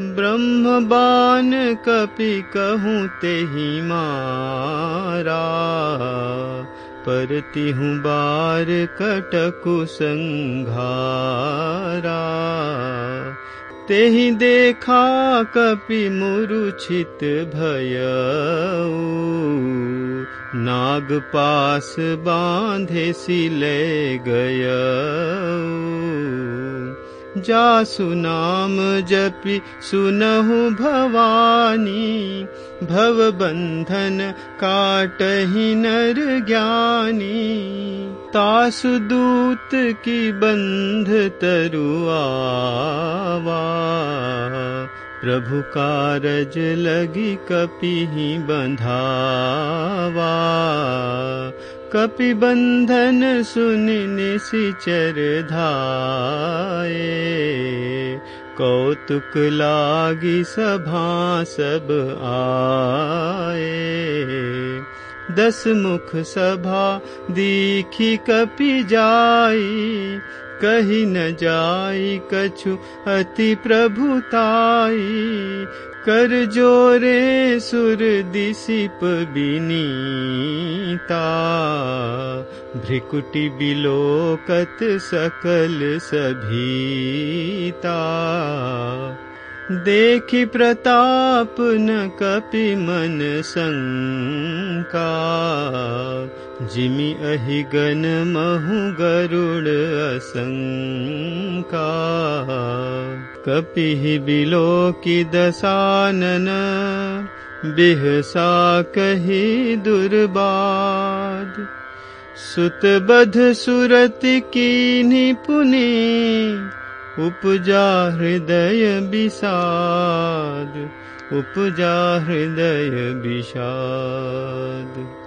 ब्रह्मबान कपि कहूँ ते ही मारा परतिहु बार कटकु संघारा। तेहि देखा कपि मुरुछित भय नाग पास बांधे सिले गय जासु नाम जपि सुनहु भवानी भव बंधन काटहि नर ज्ञानी। तासु दूत की बंध तरुआवा प्रभु कारज लगी कपि बंधावा कपि बंधन सुनि सिचर धाये कौतुक लागी सभा सब आए दस मुख सभा दीखी कपि जाई कही न जाई कछु अति प्रभुताई कर जोरे सुर दिसिप बिनीता भ्रिकुटि बिलोकत सकल सभीता। देखि प्रताप न कपि मन जिमि अहि गन महु गरुड असङ्का कपिहि बिलोकि बिहसा कहि दुर्बाद। सुत बध सुरति कीनि पुनि उपजा हृदय विषाद उपजा हृदय विषाद